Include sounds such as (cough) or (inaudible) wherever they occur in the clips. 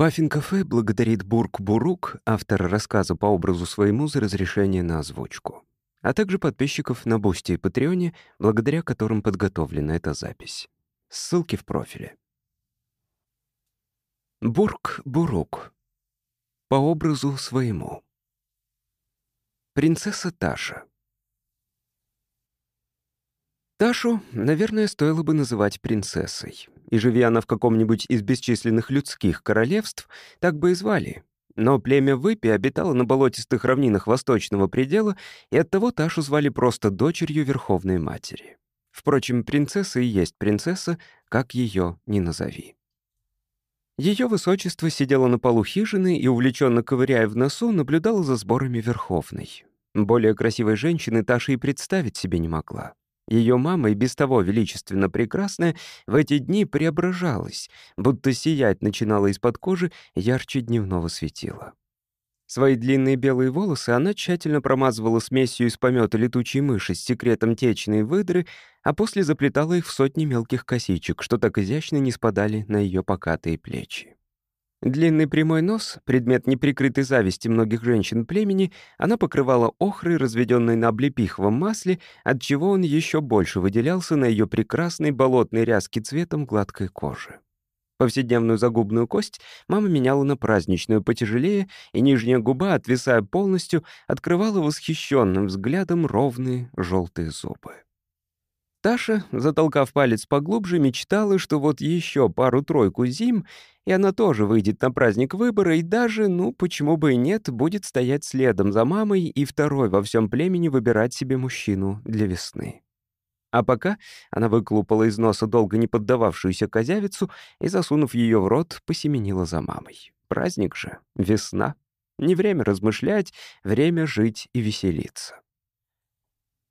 Puffin Cafe благодарит Бурк Бурук, автора рассказа по образу своему, за разрешение на озвучку, а также подписчиков на Бусти и Патреоне, благодаря которым подготовлена эта запись. Ссылки в профиле. Бурк Бурук. По образу своему. Принцесса Таша. Ташу, наверное, стоило бы называть принцессой. И живи она в каком-нибудь из бесчисленных людских королевств, так бы и звали. Но племя Выпи обитало на болотистых равнинах восточного предела, и оттого Ташу звали просто дочерью Верховной Матери. Впрочем, принцесса и есть принцесса, как ее ни назови. Ее высочество сидело на полу хижины и, увлеченно ковыряя в носу, наблюдала за сборами Верховной. Более красивой женщины Таша и представить себе не могла. Ее мама, и без того величественно прекрасная, в эти дни преображалась, будто сиять начинала из-под кожи ярче дневного светила. Свои длинные белые волосы она тщательно промазывала смесью из помета летучей мыши с секретом течной выдры, а после заплетала их в сотни мелких косичек, что так изящно не спадали на ее покатые плечи. Длинный прямой нос, предмет неприкрытой зависти многих женщин племени, она покрывала охрой, разведенной на облепиховом масле, отчего он еще больше выделялся на ее прекрасной болотной ряски цветом гладкой кожи. Повседневную загубную кость мама меняла на праздничную потяжелее, и нижняя губа, отвисая полностью, открывала восхищенным взглядом ровные желтые зубы. Таша, затолкав палец поглубже, мечтала, что вот еще пару-тройку зим, и она тоже выйдет на праздник выбора, и даже, ну, почему бы и нет, будет стоять следом за мамой и второй во всем племени выбирать себе мужчину для весны. А пока она выклупала из носа долго не поддававшуюся козявицу и, засунув ее в рот, посеменила за мамой. Праздник же, весна. Не время размышлять, время жить и веселиться.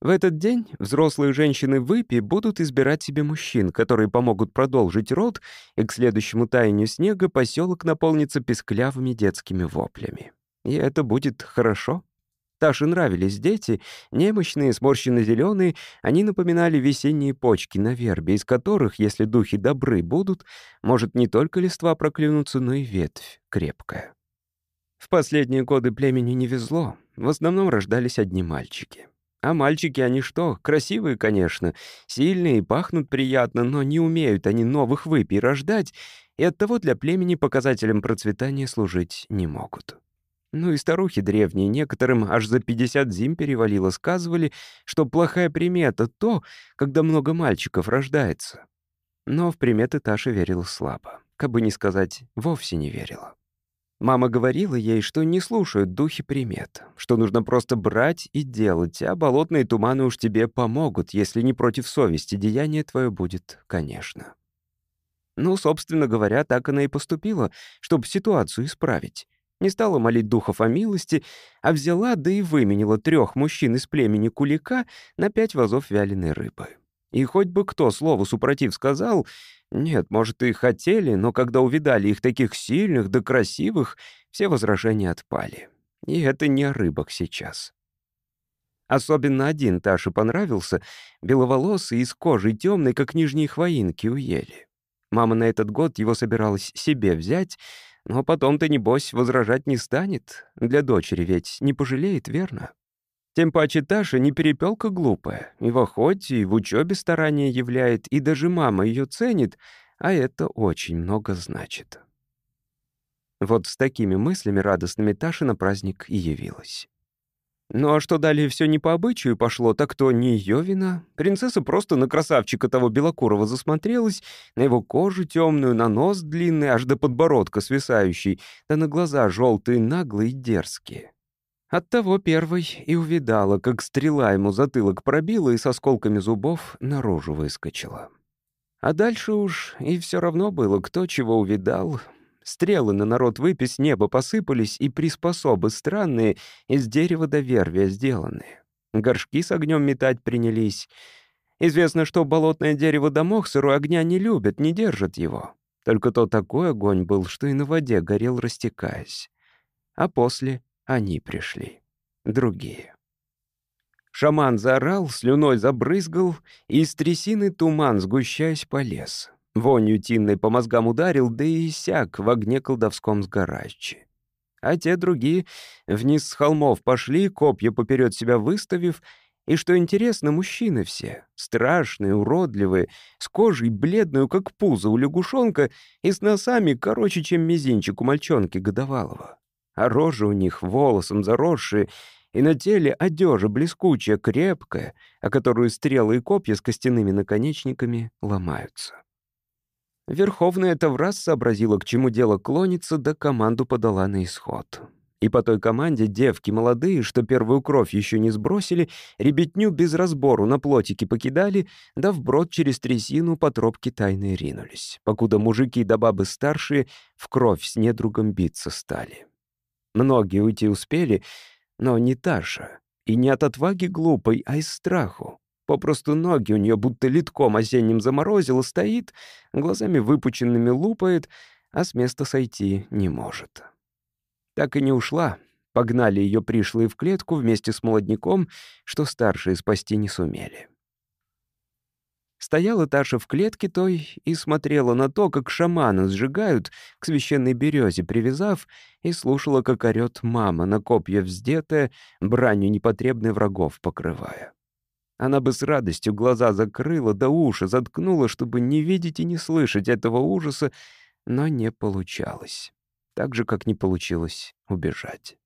В этот день взрослые женщины выпи будут избирать себе мужчин, которые помогут продолжить род, и к следующему таянию снега поселок наполнится песклявыми детскими воплями. И это будет хорошо. Таше нравились дети, немощные, сморщенно-зеленые, они напоминали весенние почки на вербе, из которых, если духи добры будут, может не только листва проклюнуться, но и ветвь крепкая. В последние годы племени не везло, в основном рождались одни мальчики. А мальчики они что? Красивые, конечно, сильные и пахнут приятно, но не умеют они новых выпий рождать, и оттого для племени показателем процветания служить не могут. Ну и старухи древние, некоторым аж за 50 зим перевалило, сказывали, что плохая примета — то, когда много мальчиков рождается. Но в приметы Таша верила слабо, как бы не сказать, вовсе не верила. Мама говорила ей, что не слушают духи примет, что нужно просто брать и делать, а болотные туманы уж тебе помогут, если не против совести деяние твое будет, конечно. Ну, собственно говоря, так она и поступила, чтобы ситуацию исправить. Не стала молить духов о милости, а взяла, да и выменила трех мужчин из племени Кулика на пять вазов вяленой рыбы. И хоть бы кто слову супротив сказал, нет, может, и хотели, но когда увидали их таких сильных да красивых, все возражения отпали. И это не о рыбах сейчас. Особенно один Таше понравился, беловолосый и с кожей темной, как нижние хвоинки у ели. Мама на этот год его собиралась себе взять, но потом-то, небось, возражать не станет. Для дочери ведь не пожалеет, верно? Тем паче Таша не перепелка глупая, и в охоте, и в учебе старания являет, и даже мама ее ценит, а это очень много значит. Вот с такими мыслями радостными Таша на праздник и явилась. Ну а что далее все не по обычаю пошло, так то не ее вина. Принцесса просто на красавчика того Белокурова засмотрелась, на его кожу темную, на нос длинный, аж до подбородка свисающий, да на глаза желтые, наглые и дерзкие. Оттого первой и увидала, как стрела ему затылок пробила и с осколками зубов наружу выскочила. А дальше уж и все равно было, кто чего увидал. Стрелы на народ выпись неба посыпались, и приспособы странные из дерева до вервия сделанные. Горшки с огнем метать принялись. Известно, что болотное дерево да мох сырой огня не любят, не держат его. Только то такой огонь был, что и на воде горел, растекаясь. А после они пришли. Другие. Шаман заорал, слюной забрызгал, и из трясины туман, сгущаясь, полез. Вонью тинной по мозгам ударил, да и сяк в огне колдовском сгорающий. А те другие вниз с холмов пошли, копья поперед себя выставив, и, что интересно, мужчины все, страшные, уродливые, с кожей бледную, как пузо у лягушонка, и с носами короче, чем мизинчик у мальчонки годовалого. А рожи у них волосом заросшие, и на теле одежа блескучая, крепкая, о которую стрелы и копья с костяными наконечниками ломаются. Верховная это в раз сообразила, к чему дело клонится, да команду подала на исход. И по той команде девки молодые, что первую кровь еще не сбросили, ребятню без разбору на плотики покидали, да вброд через трясину по тропке тайной ринулись, покуда мужики да бабы старшие в кровь с недругом биться стали. Многие уйти успели, но не Таша. И не от отваги глупой, а из страху. Попросту ноги у нее будто литком осенним заморозило, стоит, глазами выпученными лупает, а с места сойти не может так и не ушла. Погнали ее пришлые в клетку вместе с молодняком, что старшие спасти не сумели. Стояла Таша в клетке той и смотрела на то, как шамана сжигают, к священной березе привязав, и слушала, как орёт мама, на копья вздетая, бранью непотребной врагов покрывая. Она бы с радостью глаза закрыла, да уши заткнула, чтобы не видеть и не слышать этого ужаса, но не получалось так же, как не получилось убежать.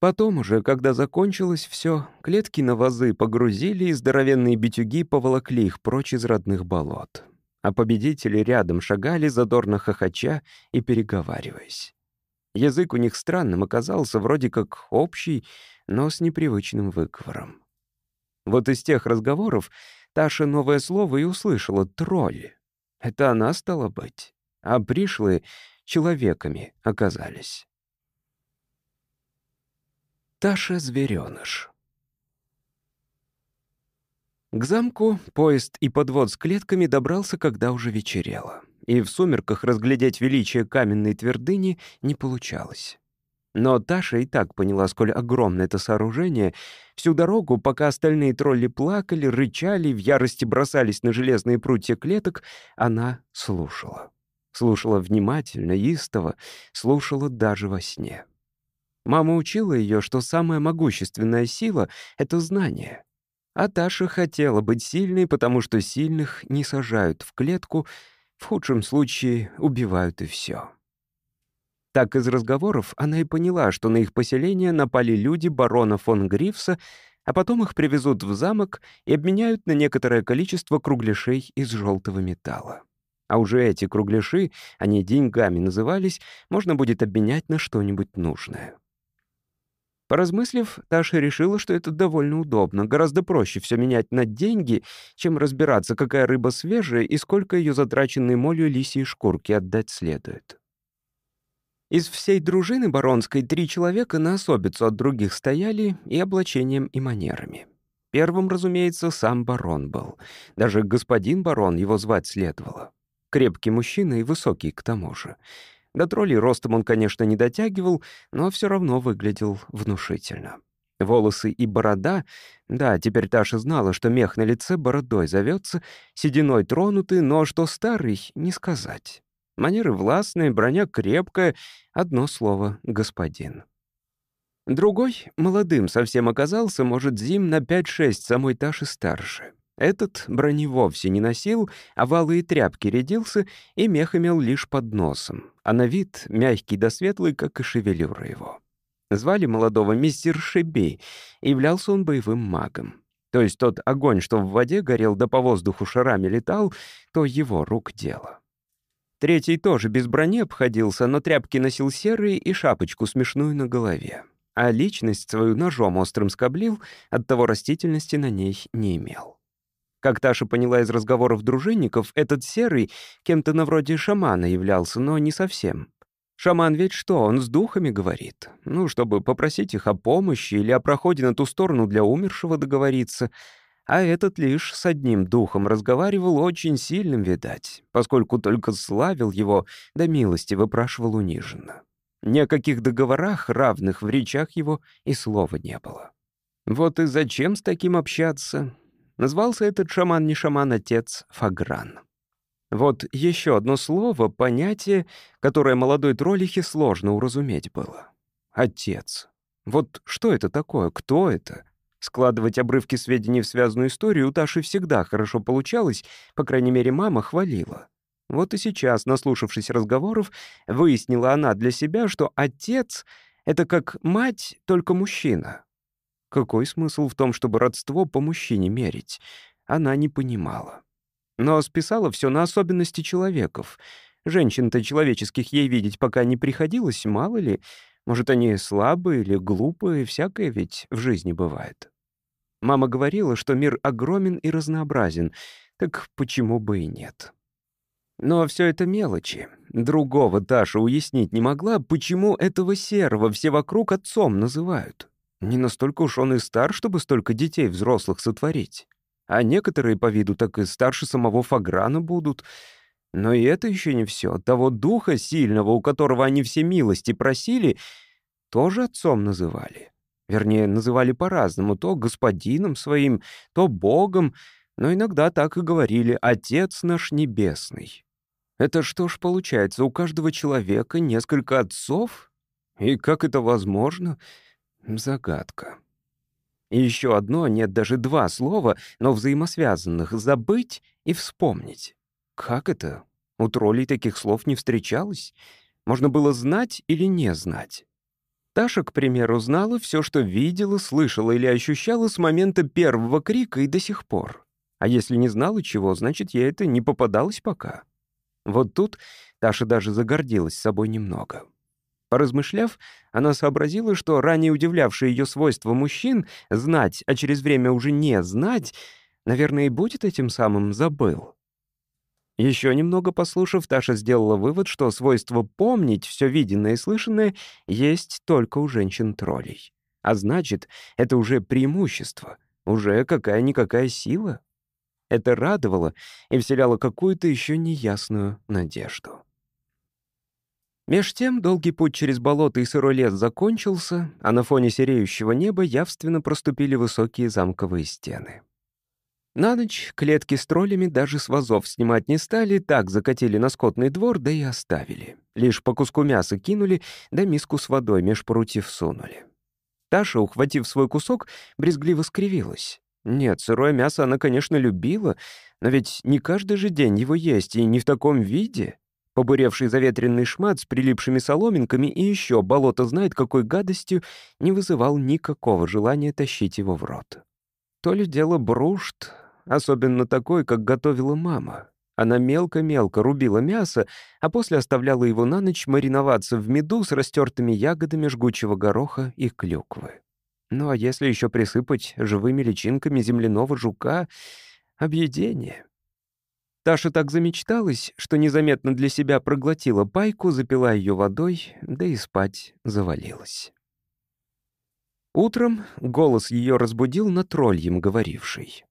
Потом уже, когда закончилось все, клетки на вазы погрузили, и здоровенные битюги поволокли их прочь из родных болот. А победители рядом шагали, задорно хохоча и переговариваясь. Язык у них странным оказался, вроде как общий, но с непривычным выговором. Вот из тех разговоров Таша новое слово и услышала — тролль. Это она стала быть. А пришлые человеками оказались. Таша Зверёныш К замку поезд и подвод с клетками добрался, когда уже вечерело, и в сумерках разглядеть величие каменной твердыни не получалось. Но Таша и так поняла, сколь огромно это сооружение. Всю дорогу, пока остальные тролли плакали, рычали, в ярости бросались на железные прутья клеток, она слушала. Слушала внимательно, истово, слушала даже во сне. Мама учила ее, что самая могущественная сила — это знание. А Таша хотела быть сильной, потому что сильных не сажают в клетку, в худшем случае убивают и все. Так из разговоров она и поняла, что на их поселение напали люди барона фон Грифса, а потом их привезут в замок и обменяют на некоторое количество кругляшей из желтого металла. А уже эти кругляши, они деньгами назывались, можно будет обменять на что-нибудь нужное. Поразмыслив, Таша решила, что это довольно удобно. Гораздо проще все менять на деньги, чем разбираться, какая рыба свежая и сколько ее затраченной молью лисьей шкурки отдать следует. Из всей дружины баронской три человека на особицу от других стояли и облачением, и манерами. Первым, разумеется, сам барон был. Даже господин барон его звать следовало. Крепкий мужчина и высокий к тому же. До троллей ростом он, конечно, не дотягивал, но все равно выглядел внушительно. Волосы и борода, да, теперь Таша знала, что мех на лице бородой зовется, сединой тронутый, но что старый, не сказать. Манеры властные, броня крепкая, одно слово — господин. Другой, молодым совсем оказался, может, зим на 5-6 самой Таши старше. Этот брони вовсе не носил, а валые тряпки рядился и мех имел лишь под носом, а на вид мягкий да светлый, как и шевелюра его. Звали молодого мистер Шеби, и являлся он боевым магом. То есть тот огонь, что в воде горел да по воздуху шарами летал, то его рук дело. Третий тоже без брони обходился, но тряпки носил серые и шапочку смешную на голове. А личность свою ножом острым скоблил, оттого растительности на ней не имел. Как Таша поняла из разговоров дружинников, этот серый кем-то на вроде шамана являлся, но не совсем. Шаман ведь что, он с духами говорит? Ну, чтобы попросить их о помощи или о проходе на ту сторону для умершего договориться. А этот лишь с одним духом разговаривал очень сильным, видать, поскольку только славил его, да милости выпрашивал униженно. Ни о каких договорах, равных в речах его, и слова не было. Вот и зачем с таким общаться? Назвался этот шаман не шаман-отец Фагран. Вот еще одно слово, понятие, которое молодой троллихе сложно уразуметь было. Отец. Вот что это такое? Кто это? Складывать обрывки сведений в связанную историю у Таши всегда хорошо получалось, по крайней мере, мама хвалила. Вот и сейчас, наслушавшись разговоров, выяснила она для себя, что отец — это как мать, только мужчина. Какой смысл в том, чтобы родство по мужчине мерить? Она не понимала. Но списала все на особенности человеков. Женщин-то человеческих ей видеть пока не приходилось, мало ли. Может, они слабые или глупые, всякое ведь в жизни бывает. Мама говорила, что мир огромен и разнообразен, так почему бы и нет? Но все это мелочи. Другого Таша уяснить не могла, почему этого серого все вокруг отцом называют. Не настолько уж он и стар, чтобы столько детей взрослых сотворить. А некоторые по виду так и старше самого Фаграна будут. Но и это еще не все. Того духа сильного, у которого они все милости просили, тоже отцом называли. Вернее, называли по-разному. То господином своим, то богом. Но иногда так и говорили «Отец наш небесный». Это что ж получается, у каждого человека несколько отцов? И как это возможно? Загадка. И еще одно, нет, даже два слова, но взаимосвязанных — забыть и вспомнить. Как это? У троллей таких слов не встречалось. Можно было знать или не знать. Таша, к примеру, знала все, что видела, слышала или ощущала с момента первого крика и до сих пор. А если не знала чего, значит, ей это не попадалось пока. Вот тут Таша даже загордилась собой немного. Поразмышляв, она сообразила, что ранее удивлявшее ее свойство мужчин — знать, а через время уже не знать, наверное, и будет этим самым забыл. Еще немного послушав, Таша сделала вывод, что свойство помнить все виденное и слышанное есть только у женщин-троллей. А значит, это уже преимущество, уже какая-никакая сила. Это радовало и вселяло какую-то еще неясную надежду. Меж тем долгий путь через болото и сырой лес закончился, а на фоне сереющего неба явственно проступили высокие замковые стены. На ночь клетки с троллями даже с вазов снимать не стали, так закатили на скотный двор, да и оставили. Лишь по куску мяса кинули, да миску с водой меж прутьев сунули. Таша, ухватив свой кусок, брезгливо скривилась. Нет, сырое мясо она, конечно, любила, но ведь не каждый же день его есть, и не в таком виде. Побуревший заветренный шмат с прилипшими соломинками и еще болото знает какой гадостью не вызывал никакого желания тащить его в рот. То ли дело брушт, особенно такой, как готовила мама. Она мелко-мелко рубила мясо, а после оставляла его на ночь мариноваться в меду с растертыми ягодами жгучего гороха и клюквы. Ну а если еще присыпать живыми личинками земляного жука — объедение. Таша так замечталась, что незаметно для себя проглотила пайку, запила ее водой, да и спать завалилась. Утром голос ее разбудил на тролльем говоривший.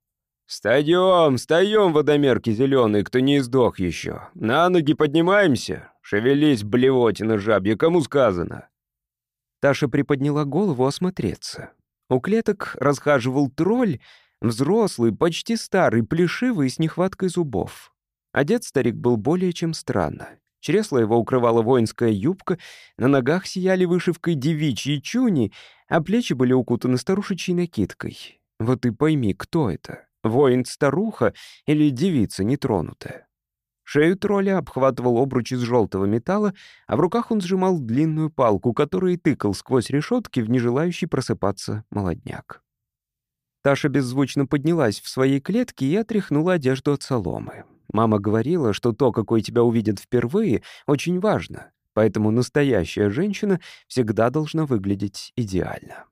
«Встаем, встаем, водомерки зеленые, кто не издох еще. На ноги поднимаемся. Шевелись, блевотина жабья, кому сказано?» Таша приподняла голову осмотреться. У клеток расхаживал тролль, взрослый, почти старый, плешивый, с нехваткой зубов. Одет старик был более чем странно. Чресло его укрывала воинская юбка, на ногах сияли вышивкой девичьи чуни, а плечи были укутаны старушечьей накидкой. Вот и пойми, кто это — воин-старуха или девица нетронутая. Шею тролля обхватывал обруч из желтого металла, а в руках он сжимал длинную палку, которой тыкал сквозь решетки в нежелающий просыпаться молодняк. Таша беззвучно поднялась в своей клетке и отряхнула одежду от соломы. Мама говорила, что то, какой тебя увидят впервые, очень важно, поэтому настоящая женщина всегда должна выглядеть идеально.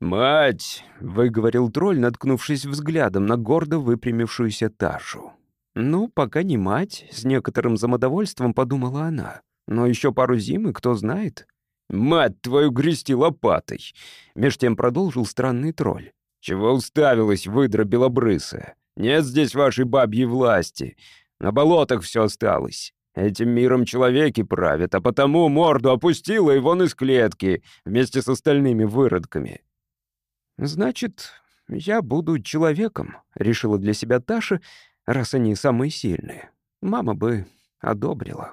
«Мать!» — выговорил тролль, наткнувшись взглядом на гордо выпрямившуюся Ташу. «Ну, пока не мать», — с некоторым самодовольством подумала она. «Но еще пару зим, и кто знает». «Мать твою, грести лопатой!» — меж тем продолжил странный тролль. «Чего уставилась, выдра белобрысая? Нет здесь вашей бабьей власти. На болотах все осталось. Этим миром человеки правят, а потому морду опустила и вон из клетки, вместе с остальными выродками». «Значит, я буду человеком», — решила для себя Таша, раз они самые сильные. мама бы одобрила.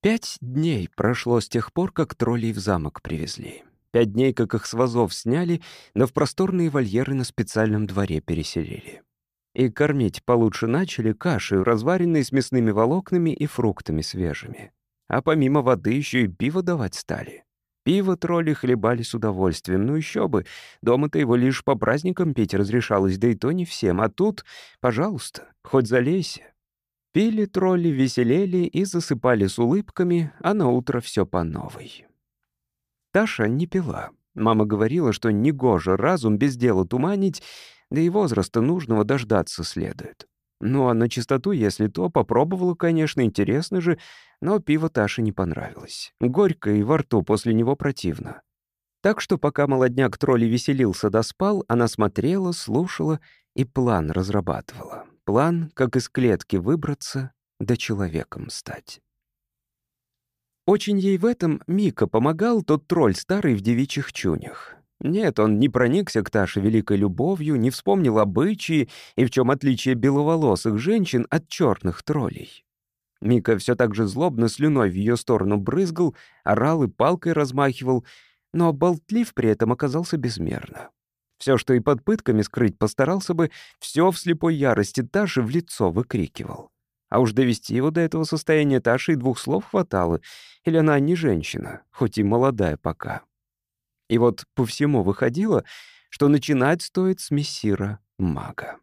Пять дней прошло с тех пор, как троллей в замок привезли. Пять дней, как их с вазов сняли, но в просторные вольеры на специальном дворе переселили. И кормить получше начали кашей, разваренной с мясными волокнами и фруктами свежими. А помимо воды еще и пиво давать стали. Пиво тролли хлебали с удовольствием, ну еще бы. Дома-то его лишь по праздникам пить разрешалось, да и то не всем. А тут, пожалуйста, хоть залейся. Пили тролли, веселели и засыпали с улыбками, а на утро все по новой. Таша не пила. Мама говорила, что негоже разум без дела туманить, да и возраста нужного дождаться следует. Ну а на чистоту, если то, попробовала, конечно, интересно же, но пиво Таше не понравилось. Горько и во рту после него противно. Так что пока молодняк тролли веселился да спал, она смотрела, слушала и план разрабатывала. План, как из клетки выбраться, да человеком стать. Очень ей в этом Мика помогал тот тролль старый в девичьих чунях. Нет, он не проникся к Таше великой любовью, не вспомнил обычаи и в чем отличие беловолосых женщин от черных троллей. Мика все так же злобно слюной в ее сторону брызгал, орал и палкой размахивал, но болтлив при этом оказался безмерно. Все, что и под пытками скрыть постарался бы, все в слепой ярости Таши в лицо выкрикивал. А уж довести его до этого состояния Таши и двух слов хватало. Или она не женщина, хоть и молодая пока. И вот по всему выходило, что начинать стоит с мессира мага.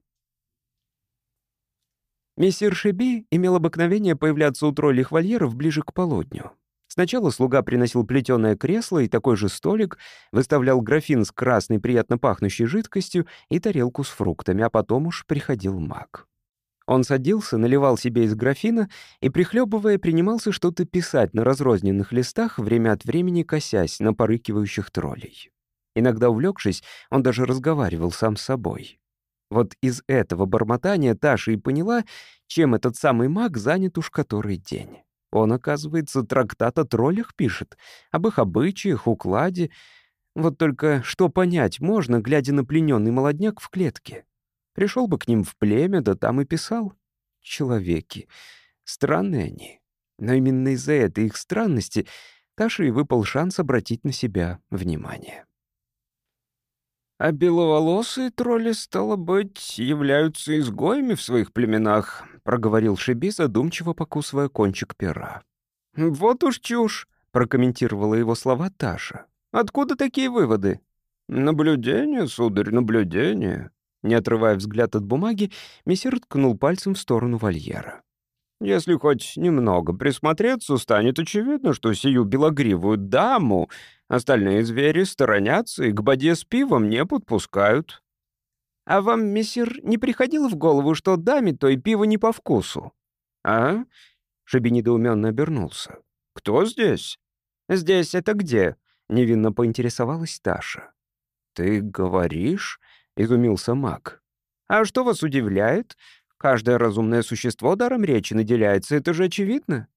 Мессир Шеби имел обыкновение появляться у троллих вольеров ближе к полудню. Сначала слуга приносил плетеное кресло и такой же столик, выставлял графин с красной приятно пахнущей жидкостью и тарелку с фруктами, а потом уж приходил маг. Он садился, наливал себе из графина и, прихлебывая, принимался что-то писать на разрозненных листах, время от времени косясь на порыкивающих троллей. Иногда увлекшись, он даже разговаривал сам с собой. Вот из этого бормотания Таша и поняла, чем этот самый маг занят уж который день. Он, оказывается, трактат о троллях пишет, об их обычаях, укладе. Вот только что понять можно, глядя на плененный молодняк в клетке. Пришел бы к ним в племя, да там и писал. Человеки. Странные они. Но именно из-за этой их странности Таше и выпал шанс обратить на себя внимание. А беловолосые тролли, стало быть, являются изгоями в своих племенах, проговорил Шиби, задумчиво покусывая кончик пера. Вот уж чушь, прокомментировала его слова Таша. Откуда такие выводы? Наблюдение, сударь, наблюдение. Не отрывая взгляд от бумаги, мессир ткнул пальцем в сторону вольера. «Если хоть немного присмотреться, станет очевидно, что сию белогривую даму остальные звери сторонятся и к боде с пивом не подпускают». «А вам, мессир, не приходило в голову, что даме то и пиво не по вкусу?» «А?» — Шаби недоуменно обернулся. «Кто здесь?» «Здесь это где?» — невинно поинтересовалась Таша. «Ты говоришь?» — изумился маг. «А что вас удивляет? Каждое разумное существо даром речи наделяется, это же очевидно».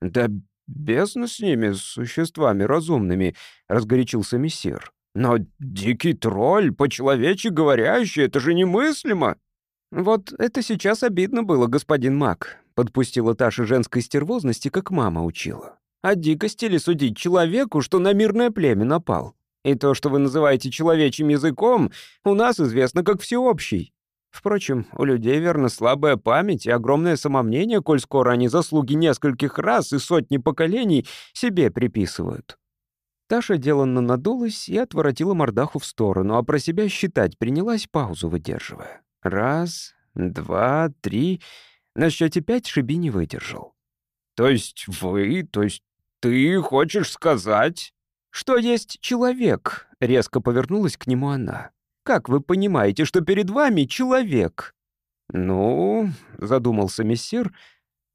«Да бездна с ними, с существами разумными», — разгорячился мессир. «Но дикий тролль, по-человечьи говорящий, это же немыслимо!» «Вот это сейчас обидно было, господин маг», — подпустила Таша женской стервозности, как мама учила. «А дикости ли судить человеку, что на мирное племя напал? И то, что вы называете человечьим языком, у нас известно как всеобщий. Впрочем, у людей, верно, слабая память и огромное самомнение, коль скоро они заслуги нескольких раз и сотни поколений себе приписывают. Таша деланно надулась и отворотила мордаху в сторону, а про себя считать принялась, паузу выдерживая. Раз, два, три. На счете пять Шиби не выдержал. «То есть вы, то есть ты хочешь сказать...» «Что есть человек?» — резко повернулась к нему она. «Как вы понимаете, что перед вами человек?» «Ну...» — задумался мессир.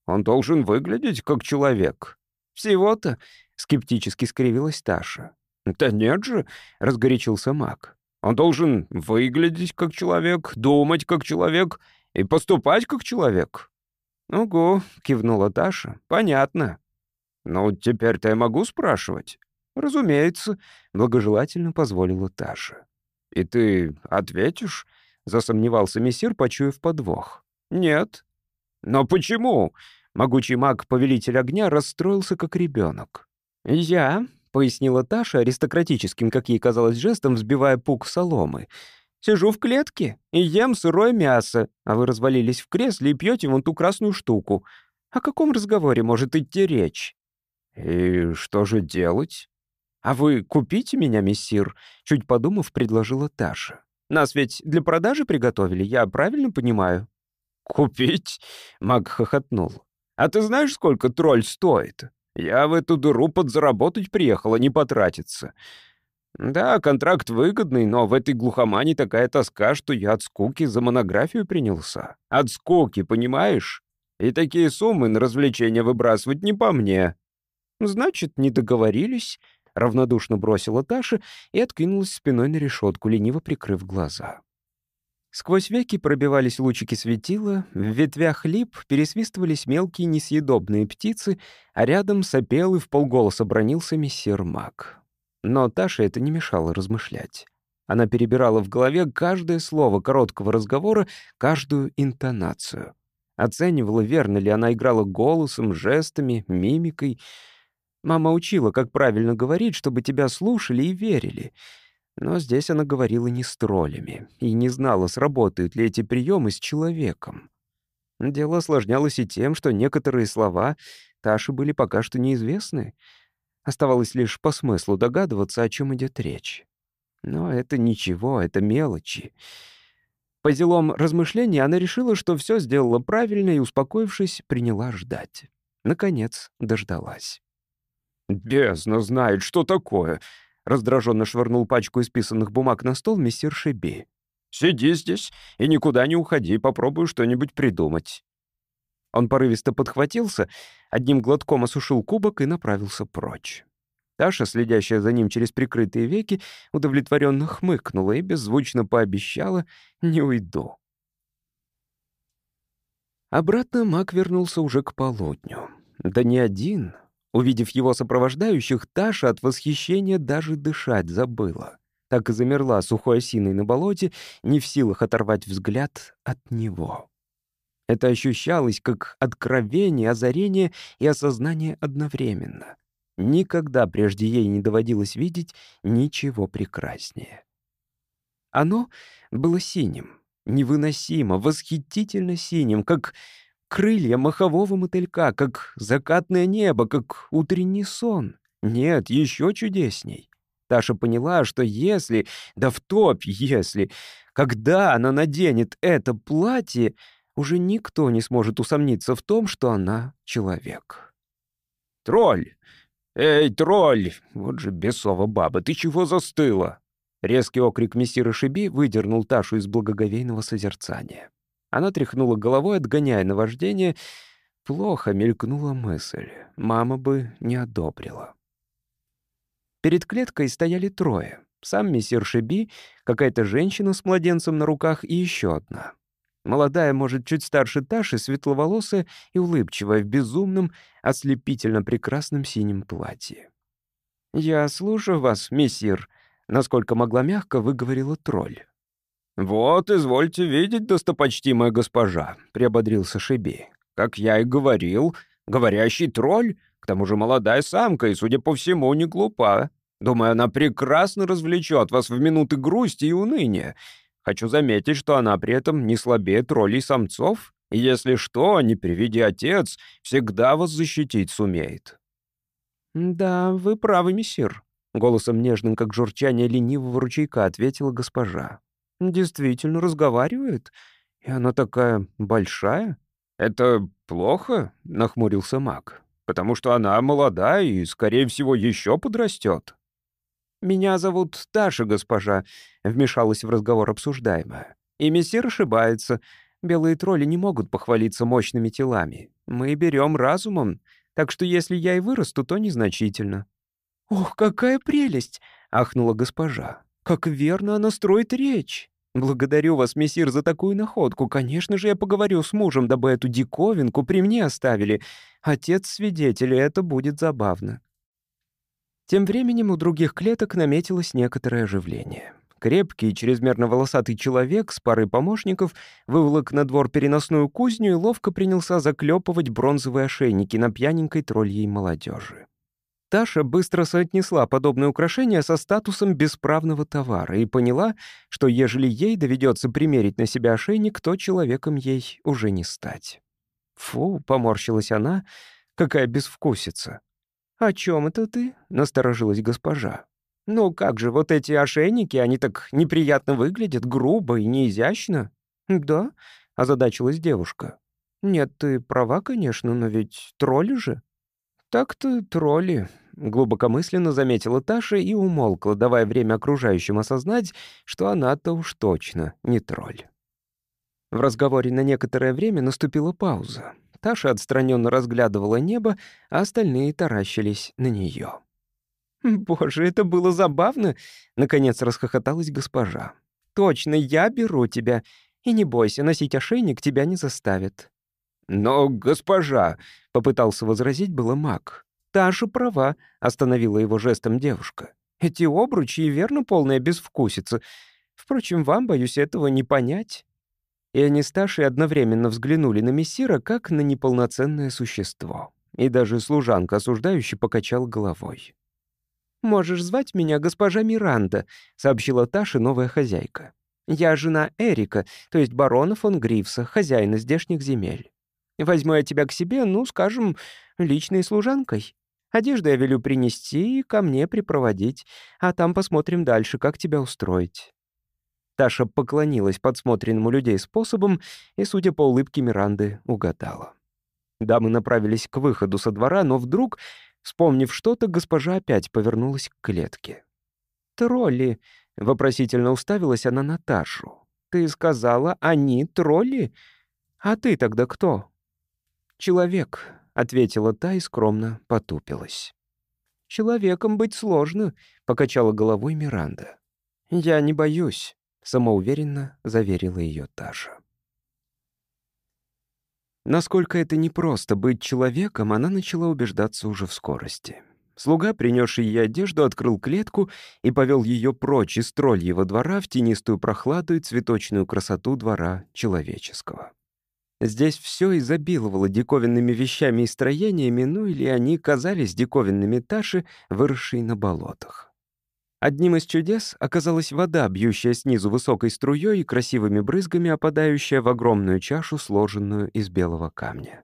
«Он должен выглядеть как человек». «Всего-то?» — скептически скривилась Таша. «Да нет же!» — разгорячился маг. «Он должен выглядеть как человек, думать как человек и поступать как человек». «Угу», — кивнула Таша. «Понятно». «Ну, теперь-то я могу спрашивать?» «Разумеется», — благожелательно позволила Таша. «И ты ответишь?» — засомневался мессир, почуяв подвох. «Нет». «Но почему?» Могучий маг, повелитель огня, расстроился как ребенок. «Я», — пояснила Таша аристократическим, как ей казалось, жестом, взбивая пук соломы, «сижу в клетке и ем сырое мясо, а вы развалились в кресле и пьете вон ту красную штуку. О каком разговоре может идти речь?» «И что же делать?» «А вы купите меня, мессир?» — чуть подумав, предложила Таша. «Нас ведь для продажи приготовили, я правильно понимаю?» «Купить?» — маг хохотнул. «А ты знаешь, сколько тролль стоит? Я в эту дыру подзаработать приехал, а не потратиться. Да, контракт выгодный, но в этой глухомане такая тоска, что я от скуки за монографию принялся. От скуки, понимаешь? И такие суммы на развлечения выбрасывать не по мне». «Значит, не договорились?» — равнодушно бросила Таша и откинулась спиной на решетку, лениво прикрыв глаза. Сквозь веки пробивались лучики светила, в ветвях лип пересвистывались мелкие несъедобные птицы, а рядом сопел и в полголоса бронился мессир Мак. Но Таше это не мешало размышлять. Она перебирала в голове каждое слово короткого разговора, каждую интонацию. Оценивала, верно ли она играла голосом, жестами, мимикой — Мама учила, как правильно говорить, чтобы тебя слушали и верили. Но здесь она говорила не с троллями и не знала, сработают ли эти приемы с человеком. Дело осложнялось и тем, что некоторые слова Таше были пока что неизвестны. Оставалось лишь по смыслу догадываться, о чем идет речь. Но это ничего, это мелочи. По делам размышления она решила, что все сделала правильно и, успокоившись, приняла ждать. Наконец дождалась. «Бездна знает, что такое!» — раздраженно швырнул пачку исписанных бумаг на стол мессир Шеби. «Сиди здесь и никуда не уходи, попробую что-нибудь придумать». Он порывисто подхватился, одним глотком осушил кубок и направился прочь. Таша, следящая за ним через прикрытые веки, удовлетворенно хмыкнула и беззвучно пообещала «не уйду». Обратно маг вернулся уже к полудню. Да не один, Увидев его сопровождающих, Таша от восхищения даже дышать забыла. Так и замерла сухой осиной на болоте, не в силах оторвать взгляд от него. Это ощущалось как откровение, озарение и осознание одновременно. Никогда прежде ей не доводилось видеть ничего прекраснее. Оно было синим, невыносимо, восхитительно синим, как крылья махового мотылька, как закатное небо, как утренний сон. Нет, еще чудесней. Таша поняла, что если, да в топ если, когда она наденет это платье, уже никто не сможет усомниться в том, что она человек. «Тролль! Эй, тролль! Вот же бесова баба, ты чего застыла?» Резкий окрик мессира Шиби выдернул Ташу из благоговейного созерцания. Она тряхнула головой, отгоняя наваждение. Плохо мелькнула мысль. Мама бы не одобрила. Перед клеткой стояли трое. Сам мессир Шеби, какая-то женщина с младенцем на руках и еще одна. Молодая, может, чуть старше Таши, светловолосая и улыбчивая в безумном, ослепительно прекрасном синем платье. «Я слушаю вас, мессир», — насколько могла мягко выговорила тролль. «Вот, извольте видеть, достопочтимая госпожа», — приободрился Шиби. «Как я и говорил, говорящий тролль, к тому же молодая самка и, судя по всему, не глупа. Думаю, она прекрасно развлечет вас в минуты грусти и уныния. Хочу заметить, что она при этом не слабее троллей-самцов, и если что, не приведи отец, всегда вас защитить сумеет». «Да, вы правы, мессир», — голосом нежным, как журчание ленивого ручейка, ответила госпожа. Действительно разговаривает? И она такая большая? Это плохо? Нахмурился маг. Потому что она молодая и, скорее всего, еще подрастет. «Меня зовут Таша, госпожа», — вмешалась в разговор обсуждаемая. «И мессир ошибается. Белые тролли не могут похвалиться мощными телами. Мы берем разумом, так что если я и вырасту, то незначительно». «Ох, какая прелесть!» — ахнула госпожа. «Как верно она строит речь!» «Благодарю вас, мессир, за такую находку. Конечно же, я поговорю с мужем, дабы эту диковинку при мне оставили. Отец свидетель, это будет забавно». Тем временем у других клеток наметилось некоторое оживление. Крепкий и чрезмерно волосатый человек с парой помощников выволок на двор переносную кузню и ловко принялся заклепывать бронзовые ошейники на пьяненькой тролльей молодежи. Таша быстро соотнесла подобное украшение со статусом бесправного товара и поняла, что ежели ей доведется примерить на себя ошейник, то человеком ей уже не стать. «Фу», — поморщилась она, — «какая безвкусица». «О чем это ты?» — насторожилась госпожа. «Ну как же, вот эти ошейники, они так неприятно выглядят, грубо и неизящно». «Да?» — озадачилась девушка. «Нет, ты права, конечно, но ведь тролли же». «Так-то тролли», — глубокомысленно заметила Таша и умолкла, давая время окружающим осознать, что она-то уж точно не тролль. В разговоре на некоторое время наступила пауза. Таша отстраненно разглядывала небо, а остальные таращились на нее. «Боже, это было забавно!» — наконец расхохоталась госпожа. «Точно, я беру тебя. И не бойся, носить ошейник тебя не заставит. «Но, госпожа», — попытался возразить было маг. «Таша права», — остановила его жестом девушка. «Эти обручи и верно полная безвкусица. Впрочем, вам, боюсь, этого не понять». И они с одновременно взглянули на мессира, как на неполноценное существо. И даже служанка осуждающе покачал головой. «Можешь звать меня госпожа Миранда», — сообщила Таша новая хозяйка. «Я жена Эрика, то есть барона фон Грифса, хозяина здешних земель. Возьму я тебя к себе, ну, скажем, личной служанкой. Одежду я велю принести и ко мне припроводить, а там посмотрим дальше, как тебя устроить». Таша поклонилась подсмотренному людей способом и, судя по улыбке Миранды, угадала. Дамы направились к выходу со двора, но вдруг, вспомнив что-то, госпожа опять повернулась к клетке. «Тролли!» — вопросительно уставилась она на Ташу. «Ты сказала, они тролли? А ты тогда кто?» «Человек», — ответила та и скромно потупилась. «Человеком быть сложно», — покачала головой Миранда. «Я не боюсь», — самоуверенно заверила ее Таша. Насколько это непросто быть человеком, она начала убеждаться уже в скорости. Слуга, принесший ей одежду, открыл клетку и повел ее прочь из тролльего двора в тенистую прохладу и цветочную красоту двора человеческого. Здесь все изобиловало диковинными вещами и строениями, ну или они казались диковинными Таши, выросшей на болотах. Одним из чудес оказалась вода, бьющая снизу высокой струей и красивыми брызгами, опадающая в огромную чашу, сложенную из белого камня.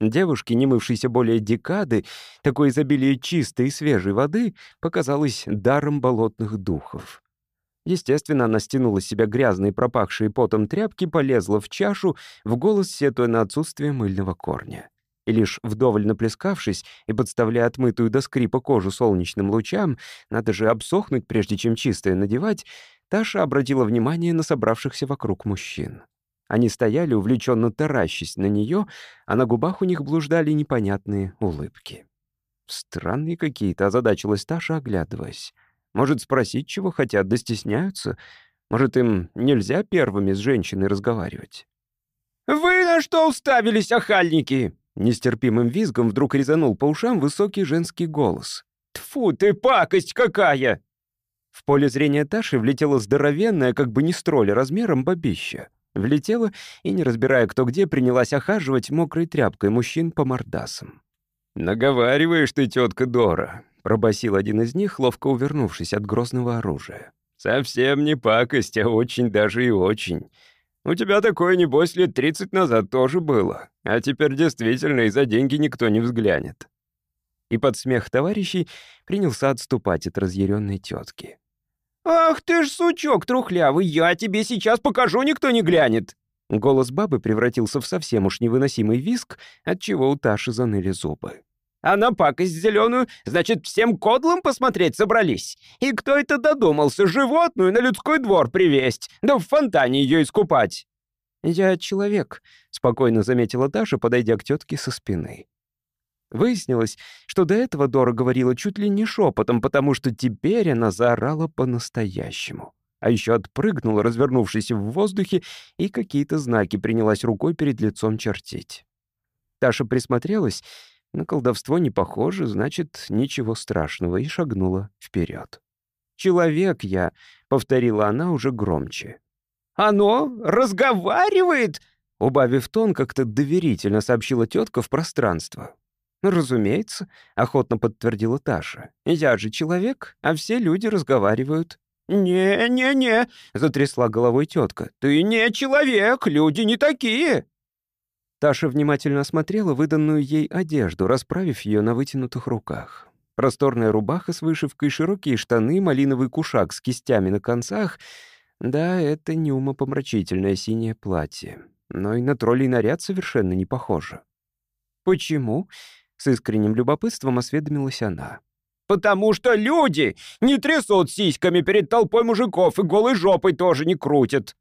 Девушке, не мывшейся более декады, такое изобилие чистой и свежей воды показалось даром болотных духов. Естественно, она стянула с себя грязные, пропахшие потом тряпки, полезла в чашу, в голос сетуя на отсутствие мыльного корня. И лишь вдоволь наплескавшись и подставляя отмытую до скрипа кожу солнечным лучам, надо же обсохнуть, прежде чем чистое надевать, Таша обратила внимание на собравшихся вокруг мужчин. Они стояли, увлеченно таращись на нее, а на губах у них блуждали непонятные улыбки. Странные какие-то, озадачилась Таша, оглядываясь. Может, спросить, чего хотят, да стесняются? Может, им нельзя первыми с женщиной разговаривать? «Вы на что уставились, охальники?» Нестерпимым визгом вдруг резанул по ушам высокий женский голос. «Тьфу ты, пакость какая!» В поле зрения Таши влетела здоровенная, как бы не строли размером, бабища. Влетела и, не разбирая кто где, принялась охаживать мокрой тряпкой мужчин по мордасам. «Наговариваешь ты, тетка Дора пробасил один из них, ловко увернувшись от грозного оружия. «Совсем не пакость, а очень даже и очень. У тебя такое, небось, лет тридцать назад тоже было, а теперь действительно и за деньги никто не взглянет». И под смех товарищей принялся отступать от разъяренной тетки. «Ах ты ж сучок трухлявый, я тебе сейчас покажу, никто не глянет!» Голос бабы превратился в совсем уж невыносимый виск, отчего у Таши заныли зубы. А на пакость зеленую, значит, всем кодлом посмотреть собрались. И кто это додумался животную на людской двор привезть, да в фонтане ее искупать?» «Я человек», — спокойно заметила Даша, подойдя к тетке со спины. Выяснилось, что до этого Дора говорила чуть ли не шепотом, потому что теперь она заорала по-настоящему. А еще отпрыгнула, развернувшись в воздухе, и какие-то знаки принялась рукой перед лицом чертить. Таша присмотрелась на колдовство не похоже, значит, ничего страшного, и шагнула вперед. «Человек я», — повторила она уже громче. «Оно разговаривает?» Убавив тон, как-то доверительно сообщила тетка в пространство. «Разумеется», — охотно подтвердила Таша. «Я же человек, а все люди разговаривают». «Не-не-не», — затрясла головой тетка. «Ты не человек, люди не такие». Таша внимательно осмотрела выданную ей одежду, расправив ее на вытянутых руках. Просторная рубаха с вышивкой, широкие штаны, малиновый кушак с кистями на концах. Да, это не умопомрачительное синее платье. Но и на троллей наряд совершенно не похоже. «Почему?» — с искренним любопытством осведомилась она. «Потому что люди не трясут сиськами перед толпой мужиков и голой жопой тоже не крутят».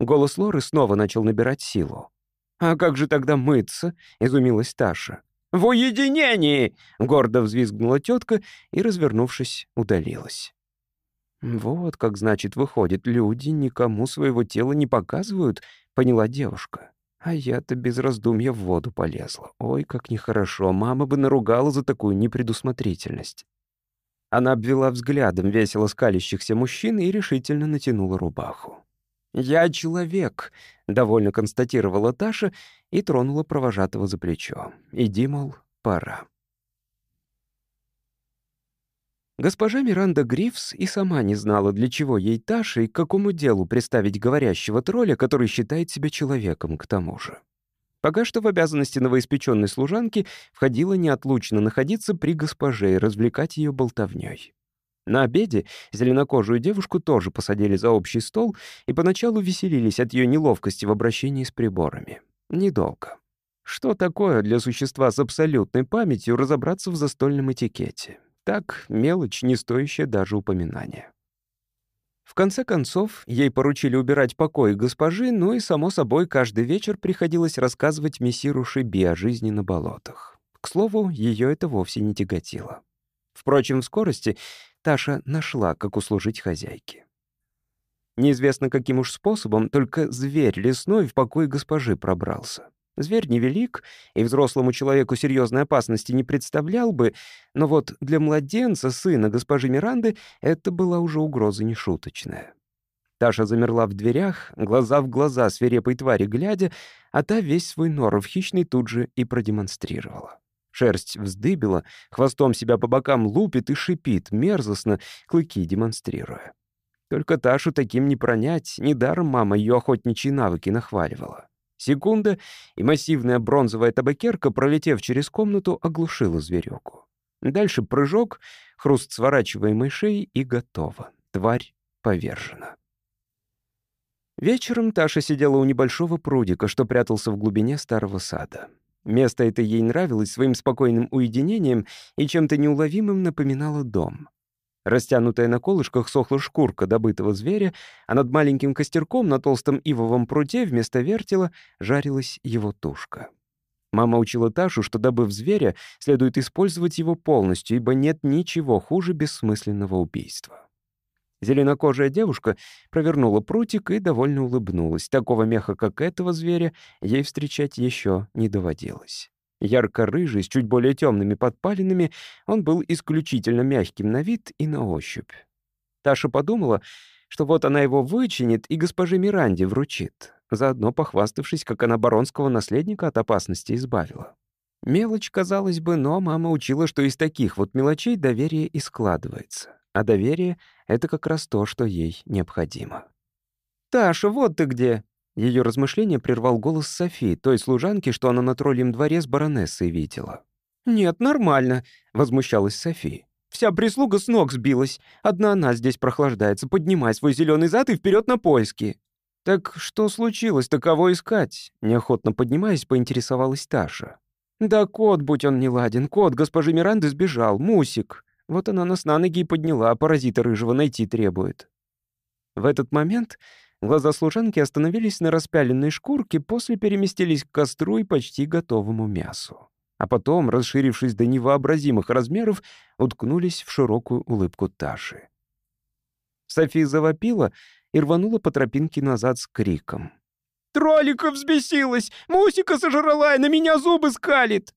Голос Лоры снова начал набирать силу. «А как же тогда мыться?» — изумилась Таша. «В уединении!» — гордо взвизгнула тетка и, развернувшись, удалилась. «Вот как, значит, выходит, люди никому своего тела не показывают», — поняла девушка. А я-то без раздумья в воду полезла. Ой, как нехорошо, мама бы наругала за такую непредусмотрительность. Она обвела взглядом весело скалящихся мужчин и решительно натянула рубаху. «Я человек», — довольно констатировала Таша и тронула провожатого за плечо. «Иди, мол, пора». Госпожа Миранда Грифс и сама не знала, для чего ей Таша и к какому делу представить говорящего тролля, который считает себя человеком к тому же. Пока что в обязанности новоиспеченной служанки входило неотлучно находиться при госпоже и развлекать ее болтовней. На обеде зеленокожую девушку тоже посадили за общий стол и поначалу веселились от ее неловкости в обращении с приборами. Недолго. Что такое для существа с абсолютной памятью разобраться в застольном этикете? Так, мелочь, не стоящая даже упоминания. В конце концов, ей поручили убирать покой госпожи, ну и, само собой, каждый вечер приходилось рассказывать мессиру Шиби о жизни на болотах. К слову, ее это вовсе не тяготило. Впрочем, в скорости Таша нашла, как услужить хозяйке. Неизвестно каким уж способом, только зверь лесной в покой госпожи пробрался. Зверь невелик и взрослому человеку серьезной опасности не представлял бы, но вот для младенца, сына госпожи Миранды, это была уже угроза нешуточная. Таша замерла в дверях, глаза в глаза свирепой твари глядя, а та весь свой норов хищный тут же и продемонстрировала. Шерсть вздыбила, хвостом себя по бокам лупит и шипит, мерзостно, клыки демонстрируя. Только Ташу таким не пронять, недаром мама ее охотничьи навыки нахваливала. Секунда, и массивная бронзовая табакерка, пролетев через комнату, оглушила зверюку. Дальше прыжок, хруст сворачиваемой шеи и готово. Тварь повержена. Вечером Таша сидела у небольшого прудика, что прятался в глубине старого сада. Место это ей нравилось своим спокойным уединением и чем-то неуловимым напоминало дом. Растянутая на колышках сохла шкурка добытого зверя, а над маленьким костерком на толстом ивовом пруте вместо вертела жарилась его тушка. Мама учила Ташу, что, добыв зверя, следует использовать его полностью, ибо нет ничего хуже бессмысленного убийства. Зеленокожая девушка провернула прутик и довольно улыбнулась. Такого меха, как этого зверя, ей встречать еще не доводилось. Ярко-рыжий, с чуть более темными подпалинами, он был исключительно мягким на вид и на ощупь. Таша подумала, что вот она его вычинит и госпоже Миранде вручит, заодно похваставшись, как она баронского наследника от опасности избавила. Мелочь, казалось бы, но мама учила, что из таких вот мелочей доверие и складывается. А доверие — это как раз то, что ей необходимо. «Таша, вот ты где!» Ее размышление прервал голос Софии, той служанки, что она на троллем дворе с баронессой видела. «Нет, нормально», — возмущалась София. «Вся прислуга с ног сбилась. Одна она здесь прохлаждается. Поднимай свой зеленый зад и вперед на поиски». «Так что случилось-то, кого искать?» Неохотно поднимаясь, поинтересовалась Таша. «Да кот, будь он неладен, кот госпожи Миранды сбежал, Мусик. Вот она нас на ноги и подняла, а паразита рыжего найти требует». В этот момент глаза служанки остановились на распяленной шкурке, после переместились к костру и почти готовому мясу. А потом, расширившись до невообразимых размеров, уткнулись в широкую улыбку Таши. София завопила и рванула по тропинке назад с криком. «Троллика взбесилась! Мусика сожрала и на меня зубы скалит!»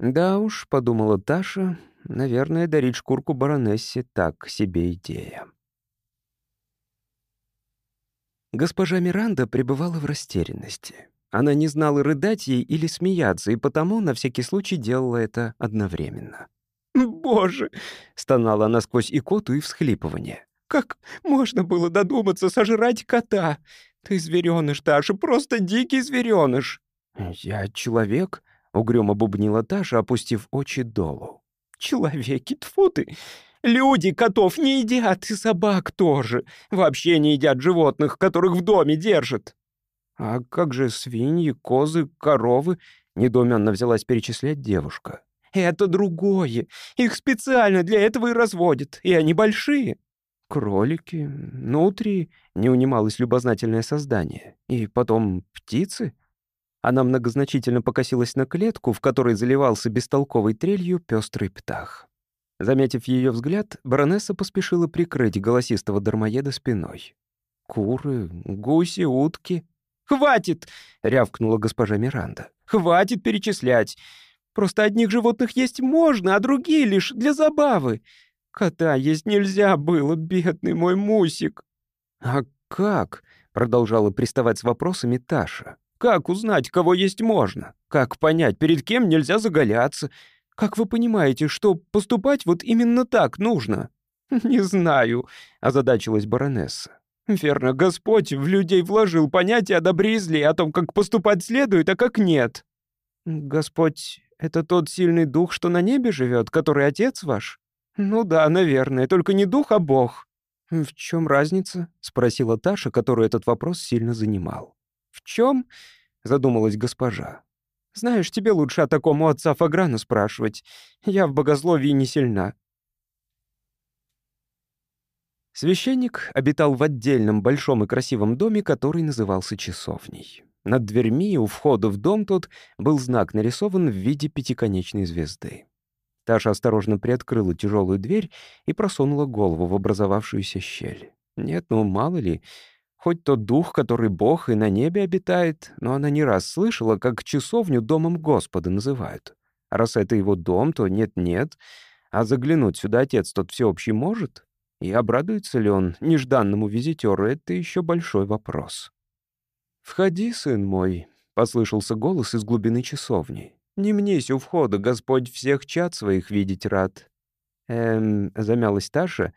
«Да уж», — подумала Таша, наверное, дарить шкурку баронессе так себе идея. Госпожа Миранда пребывала в растерянности. Она не знала, рыдать ей или смеяться, и потому на всякий случай делала это одновременно. «Боже!» — стонала она сквозь икоту и всхлипывание. «Как можно было додуматься сожрать кота? Ты зверёныш, Таша, просто дикий зверёныш!» «Я человек?» — угрюмо бубнила Таша, опустив очи долу. «Человеки, тьфу ты! Люди котов не едят, и собак тоже. Вообще не едят животных, которых в доме держат». «А как же свиньи, козы, коровы?» — недоуменно взялась перечислять девушка. «Это другое. Их специально для этого и разводят, и они большие». «Кролики, нутрии», — не унималось любознательное создание. «И потом птицы». Она многозначительно покосилась на клетку, в которой заливался бестолковой трелью пестрый птах. Заметив ее взгляд, баронесса поспешила прикрыть голосистого дармоеда спиной. «Куры, гуси, утки». «Хватит!» — рявкнула госпожа Миранда. «Хватит перечислять. Просто одних животных есть можно, а другие лишь для забавы. Кота есть нельзя было, бедный мой Мусик». «А как?» — продолжала приставать с вопросами Таша. «Как узнать, кого есть можно? Как понять, перед кем нельзя заголяться? Как вы понимаете, что поступать вот именно так нужно?» (laughs) «Не знаю», — озадачилась баронесса. «Верно, Господь в людей вложил понятие о добре и зле, о том, как поступать следует, а как нет». «Господь — это тот сильный дух, что на небе живет, который отец ваш?» «Ну да, наверное, только не дух, а бог». «В чем разница?» — спросила Таша, которую этот вопрос сильно занимал. «В чем?» — задумалась госпожа. Знаешь, тебе лучше о таком у отца Фаграна спрашивать. Я в богословии не сильна». Священник обитал в отдельном большом и красивом доме, который назывался часовней. Над дверьми у входа в дом тот был знак нарисован в виде пятиконечной звезды. Таша осторожно приоткрыла тяжелую дверь и просунула голову в образовавшуюся щель. Нет, ну мало ли, Хоть тот дух, который Бог и на небе обитает, но она не раз слышала, как часовню домом Господа называют. Раз это его дом, то нет-нет, а заглянуть сюда отец тот всеобщий может? И обрадуется ли он нежданному визитеру, это еще большой вопрос. «Входи, сын мой», — послышался голос из глубины часовни. «Не мнись у входа, Господь всех чад своих видеть рад». «Эм...» — замялась Таша.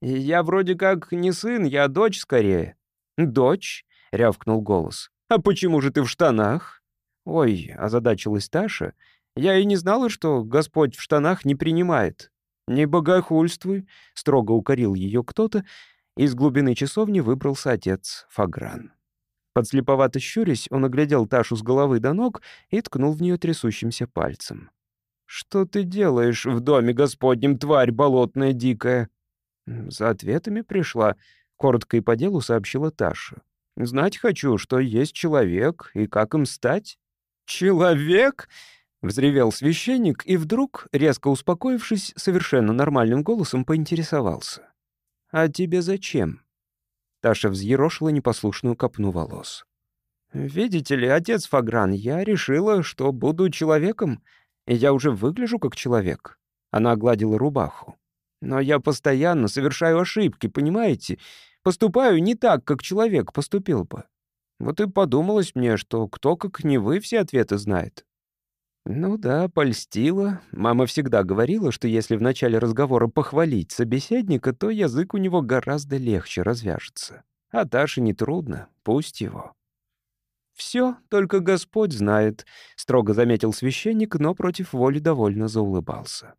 «Я вроде как не сын, я дочь скорее». «Дочь?» — рявкнул голос. «А почему же ты в штанах?» «Ой», — озадачилась Таша, — «я и не знала, что Господь в штанах не принимает». «Не богохульствуй», — строго укорил ее кто-то, из глубины часовни выбрался отец Фагран. Подслеповато щурясь, он оглядел Ташу с головы до ног и ткнул в нее трясущимся пальцем. «Что ты делаешь в доме Господнем, тварь болотная дикая?» За ответами пришла, Коротко и по делу сообщила Таша. «Знать хочу, что есть человек и как им стать». «Человек?» — взревел священник и вдруг, резко успокоившись, совершенно нормальным голосом поинтересовался. «А тебе зачем?» Таша взъерошила непослушную копну волос. «Видите ли, отец Фагран, я решила, что буду человеком, и я уже выгляжу как человек». Она огладила рубаху. «Но я постоянно совершаю ошибки, понимаете? Поступаю не так, как человек поступил бы. Вот и подумалось мне, что кто, как не вы, все ответы знает. Ну да, польстила. Мама всегда говорила, что если в начале разговора похвалить собеседника, то язык у него гораздо легче развяжется. А Таше нетрудно, пусть его. «Все, только Господь знает», — строго заметил священник, но против воли довольно заулыбался.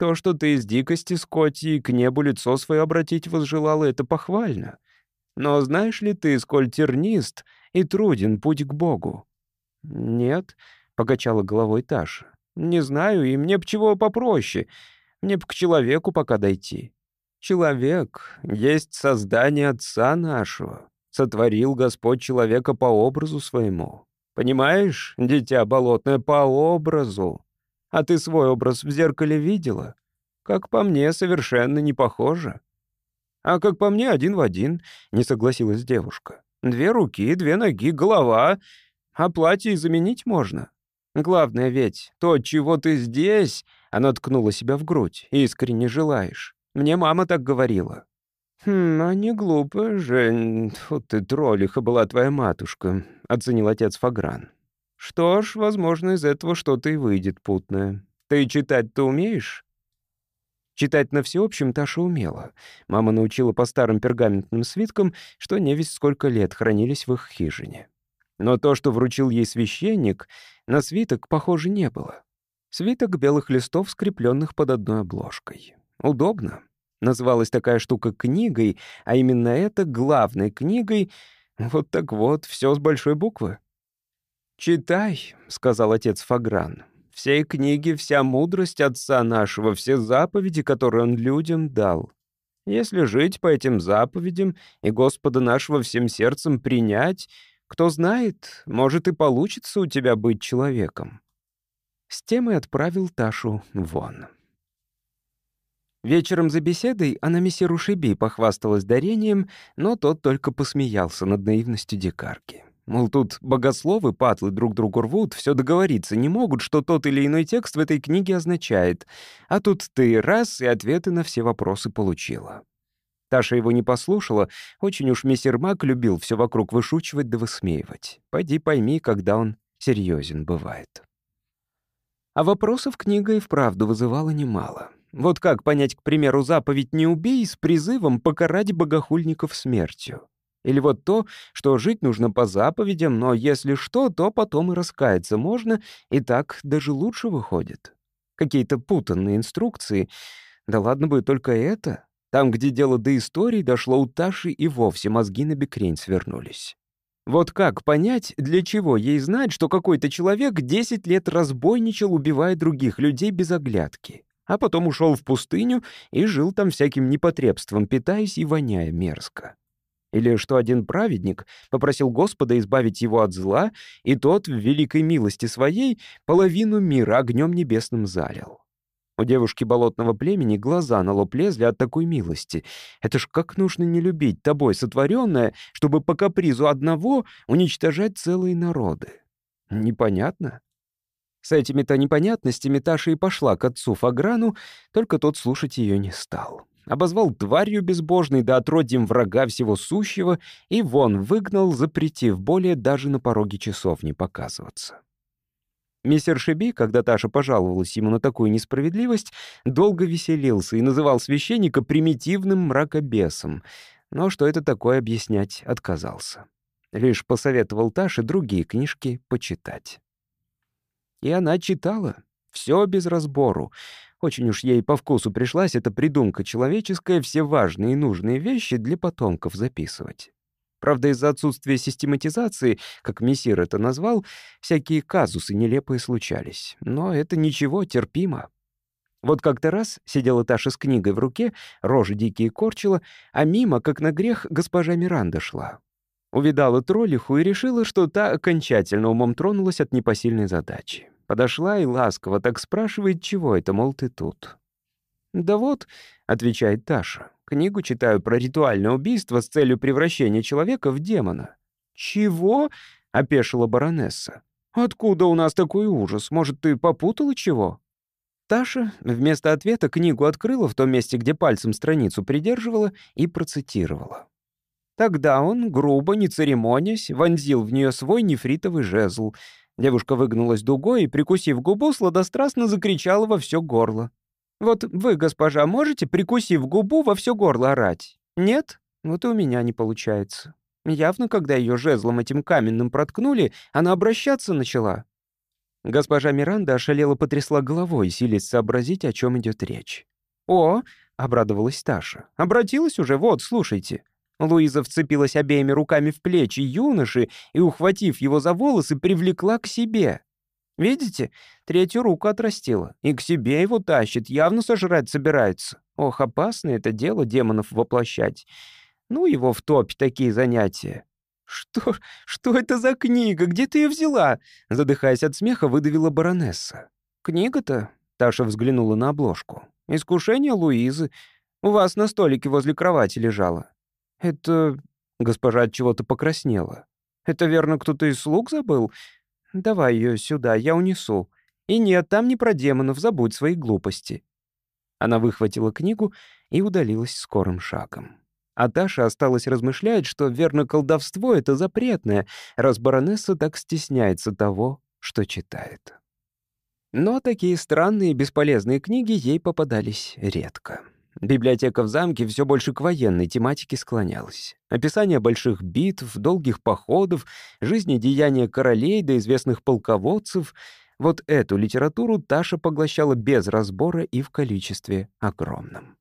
То, что ты из дикости, Скотти, к небу лицо свое обратить возжелала, это похвально. Но знаешь ли ты, сколь тернист и труден путь к Богу?» «Нет», — покачала головой Таша. «Не знаю, и мне б чего попроще. Мне б к человеку пока дойти. Человек есть создание Отца нашего. Сотворил Господь человека по образу своему. Понимаешь, дитя болотное, по образу. А ты свой образ в зеркале видела? Как по мне, совершенно не похоже. А как по мне, один в один, не согласилась девушка. Две руки, две ноги, голова. А платье заменить можно. Главное ведь, то, чего ты здесь, она ткнула себя в грудь, искренне желаешь. Мне мама так говорила. «Хм, а не глупо же. Вот ты троллиха была твоя матушка», — оценил отец Фагран. «Что ж, возможно, из этого что-то и выйдет путное. Ты читать-то умеешь?» Читать на всеобщем Таша умела. Мама научила по старым пергаментным свиткам, что не весь сколько лет хранились в их хижине. Но то, что вручил ей священник, на свиток, похоже, не было. Свиток белых листов, скрепленных под одной обложкой. Удобно. Называлась такая штука книгой, а именно это главной книгой. Вот так вот, все с большой буквы. «Читай», — сказал отец Фагран. «Всей книги вся мудрость отца нашего, все заповеди, которые он людям дал. Если жить по этим заповедям и Господа нашего всем сердцем принять, кто знает, может и получится у тебя быть человеком». С тем и отправил Ташу вон. Вечером за беседой она мессиру Шиби похвасталась дарением, но тот только посмеялся над наивностью дикарки. Мол, тут богословы, патлы друг другу рвут, все договориться не могут, что тот или иной текст в этой книге означает. А тут ты раз и ответы на все вопросы получила. Таша его не послушала, очень уж мессир Мак любил все вокруг вышучивать да высмеивать. Пойди пойми, когда он серьезен бывает. А вопросов книга и вправду вызывала немало. Вот как понять, к примеру, заповедь «не убей» с призывом покарать богохульников смертью? Или вот то, что жить нужно по заповедям, но если что, то потом и раскаяться можно, и так даже лучше выходит. Какие-то путанные инструкции. Да ладно бы только это. Там, где дело до истории дошло у Таши, и вовсе мозги на бекрень свернулись. Вот как понять, для чего ей знать, что какой-то человек 10 лет разбойничал, убивая других людей без оглядки? а потом ушел в пустыню и жил там всяким непотребством, питаясь и воняя мерзко. Или что один праведник попросил Господа избавить его от зла, и тот в великой милости своей половину мира огнем небесным залил. У девушки болотного племени глаза на лоб лезли от такой милости. Это ж как нужно не любить тобой сотворенное, чтобы по капризу одного уничтожать целые народы. Непонятно? С этими-то непонятностями Таша и пошла к отцу Фаграну, только тот слушать ее не стал. Обозвал тварью безбожной да отродьем врага всего сущего и вон выгнал, запретив более даже на пороге часов не показываться. Мистер Шиби, когда Таша пожаловалась ему на такую несправедливость, долго веселился и называл священника примитивным мракобесом, но что это такое объяснять отказался. Лишь посоветовал Таше другие книжки почитать. И она читала. Все без разбору. Очень уж ей по вкусу пришлась эта придумка человеческая, все важные и нужные вещи для потомков записывать. Правда, из-за отсутствия систематизации, как мессир это назвал, всякие казусы нелепые случались. Но это ничего, терпимо. Вот как-то раз сидела Таша с книгой в руке, рожи дикие корчила, а мимо, как на грех, госпожа Миранда шла. Увидала троллиху и решила, что та окончательно умом тронулась от непосильной задачи. Подошла и ласково так спрашивает, чего это, мол, ты тут. «Да вот», — отвечает Таша, — «книгу читаю про ритуальное убийство с целью превращения человека в демона». «Чего?» — опешила баронесса. «Откуда у нас такой ужас? Может, ты попутала чего?» Таша вместо ответа книгу открыла в том месте, где пальцем страницу придерживала, и процитировала. Тогда он, грубо, не церемонясь, вонзил в нее свой нефритовый жезл. Девушка выгнулась дугой и, прикусив губу, сладострастно закричала во все горло. «Вот вы, госпожа, можете, прикусив губу, во все горло орать? Нет? Вот и у меня не получается. Явно, когда ее жезлом этим каменным проткнули, она обращаться начала». Госпожа Миранда ошалела потрясла головой, силясь сообразить, о чем идет речь. «О!» — обрадовалась Таша. «Обратилась уже? Вот, слушайте». Луиза вцепилась обеими руками в плечи юноши и, ухватив его за волосы, привлекла к себе. Видите, третью руку отрастила, и к себе его тащит, явно сожрать собирается. Ох, опасно это дело демонов воплощать. Ну, его в топе такие занятия. «Что, что это за книга? Где ты ее взяла?» Задыхаясь от смеха, выдавила баронесса. «Книга-то?» — Таша взглянула на обложку. «Искушение Луизы. У вас на столике возле кровати лежала. «Это...» — госпожа от чего-то покраснела. «Это верно кто-то из слуг забыл? Давай ее сюда, я унесу. И нет, там не про демонов, забудь свои глупости». Она выхватила книгу и удалилась скорым шагом. А Таша осталась размышлять, что верно колдовство — это запретное, раз баронесса так стесняется того, что читает. Но такие странные и бесполезные книги ей попадались редко. Библиотека в замке все больше к военной тематике склонялась. Описание больших битв, долгих походов, жизнедеяния королей до известных полководцев — вот эту литературу Таша поглощала без разбора и в количестве огромном.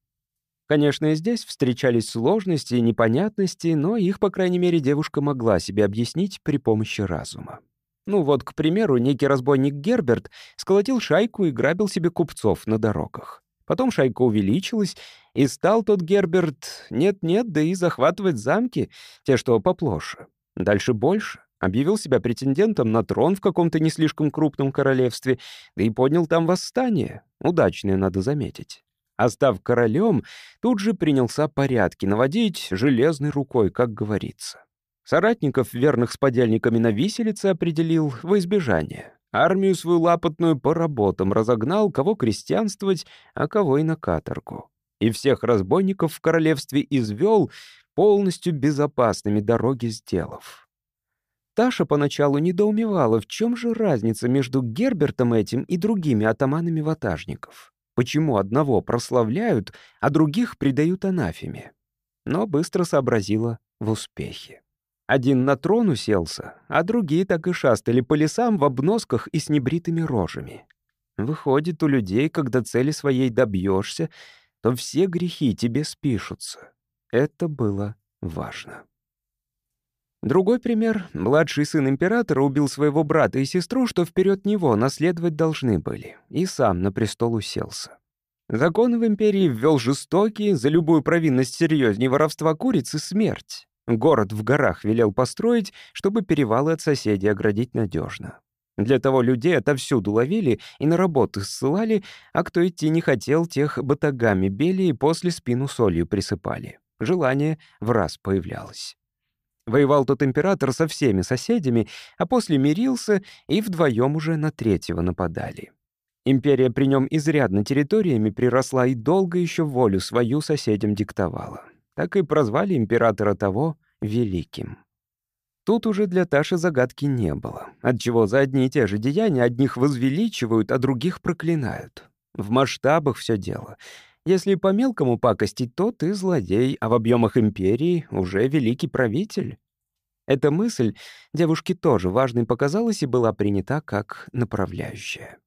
Конечно, и здесь встречались сложности и непонятности, но их, по крайней мере, девушка могла себе объяснить при помощи разума. Ну вот, к примеру, некий разбойник Герберт сколотил шайку и грабил себе купцов на дорогах. Потом шайка увеличилась, и стал тот Герберт нет-нет, да и захватывать замки, те, что поплоше. Дальше больше. Объявил себя претендентом на трон в каком-то не слишком крупном королевстве, да и поднял там восстание. Удачное, надо заметить. А став королем, тут же принялся порядки наводить железной рукой, как говорится. Соратников, верных с подельниками на виселице, определил во избежание. Армию свою лапотную по работам разогнал, кого крестьянствовать, а кого и на каторгу. И всех разбойников в королевстве извел, полностью безопасными дороги сделав. Таша поначалу недоумевала, в чем же разница между Гербертом этим и другими атаманами ватажников. Почему одного прославляют, а других предают анафеме? Но быстро сообразила в успехе. Один на трон уселся, а другие так и шастали по лесам в обносках и с небритыми рожами. Выходит, у людей, когда цели своей добьешься, то все грехи тебе спишутся. Это было важно. Другой пример. Младший сын императора убил своего брата и сестру, что вперед него наследовать должны были, и сам на престол уселся. Законы в империи ввел жестокий, за любую провинность серьезнее воровства курицы — смерть. Город в горах велел построить, чтобы перевалы от соседей оградить надежно. Для того людей отовсюду ловили и на работы ссылали, а кто идти не хотел, тех батагами бели и после спину солью присыпали. Желание в раз появлялось. Воевал тот император со всеми соседями, а после мирился, и вдвоем уже на третьего нападали. Империя при нем изрядно территориями приросла и долго еще волю свою соседям диктовала. Так и прозвали императора того Великим. Тут уже для Таши загадки не было, отчего за одни и те же деяния одних возвеличивают, а других проклинают. В масштабах все дело — если по мелкому пакостить, то ты злодей, а в объемах империи уже великий правитель. Эта мысль девушке тоже важной показалась и была принята как направляющая.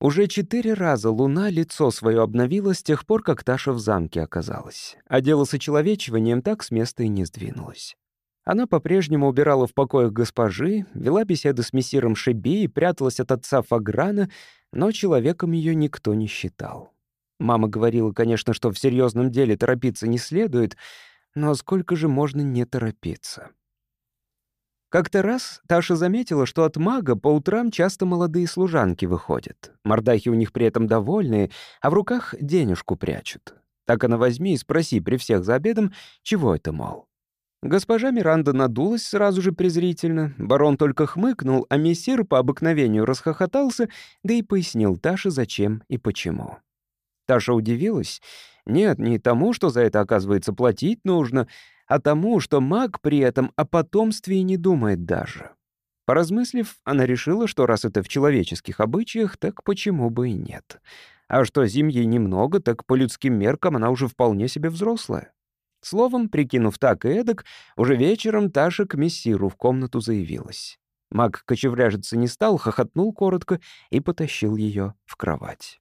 Уже четыре раза Луна лицо свое обновила с тех пор, как Таша в замке оказалась, а дело с очеловечиванием так с места и не сдвинулось. Она по-прежнему убирала в покоях госпожи, вела беседы с мессиром Шеби и пряталась от отца Фаграна, но человеком ее никто не считал. Мама говорила, конечно, что в серьезном деле торопиться не следует, но сколько же можно не торопиться? Как-то раз Таша заметила, что от мага по утрам часто молодые служанки выходят. Мордахи у них при этом довольные, а в руках денежку прячут. Так она возьми и спроси при всех за обедом, чего это, мол. Госпожа Миранда надулась сразу же презрительно, барон только хмыкнул, а мессир по обыкновению расхохотался, да и пояснил Таше, зачем и почему. Таша удивилась. Нет, не тому, что за это, оказывается, платить нужно, а тому, что маг при этом о потомстве и не думает даже. Поразмыслив, она решила, что раз это в человеческих обычаях, так почему бы и нет. А что зимьей немного, так по людским меркам она уже вполне себе взрослая. Словом, прикинув так и эдак, уже вечером Таша к мессиру в комнату заявилась. Маг кочевряжиться не стал, хохотнул коротко и потащил ее в кровать.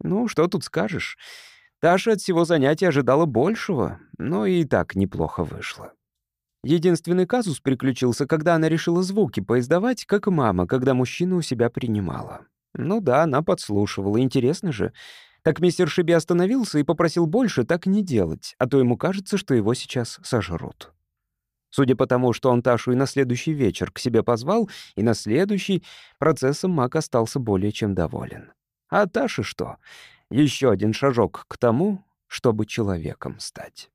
Ну, что тут скажешь? Таша от всего занятия ожидала большего, но и так неплохо вышло. Единственный казус приключился, когда она решила звуки поиздавать, как мама, когда мужчина у себя принимала. Ну да, она подслушивала, интересно же. Так мистер Шиби остановился и попросил больше так не делать, а то ему кажется, что его сейчас сожрут. Судя по тому, что он Ташу и на следующий вечер к себе позвал, и на следующий, процессом Мак остался более чем доволен. А Таша что? Еще один шажок к тому, чтобы человеком стать.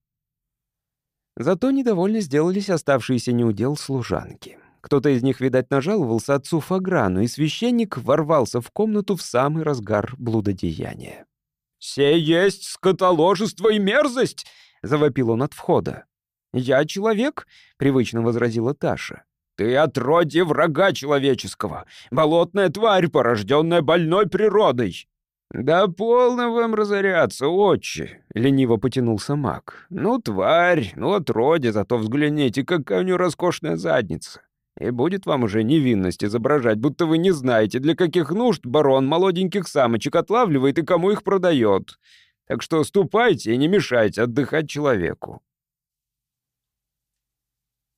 Зато недовольны сделались оставшиеся неудел служанки. Кто-то из них, видать, нажаловался отцу Фаграну, и священник ворвался в комнату в самый разгар блудодеяния. «Се есть скотоложество и мерзость!» — завопил он от входа. «Я человек», — привычно возразила Таша. «Ты отродье врага человеческого, болотная тварь, порожденная больной природой!» «Да полно вам разоряться, отче!» — лениво потянулся маг. «Ну, тварь, ну, отродье, зато взгляните, какая у нее роскошная задница. И будет вам уже невинность изображать, будто вы не знаете, для каких нужд барон молоденьких самочек отлавливает и кому их продает. Так что ступайте и не мешайте отдыхать человеку».